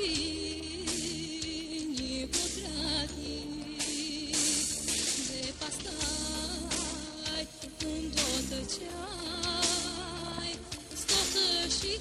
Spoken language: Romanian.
дот вини потратни, de pastai, un dot ceai, stotă și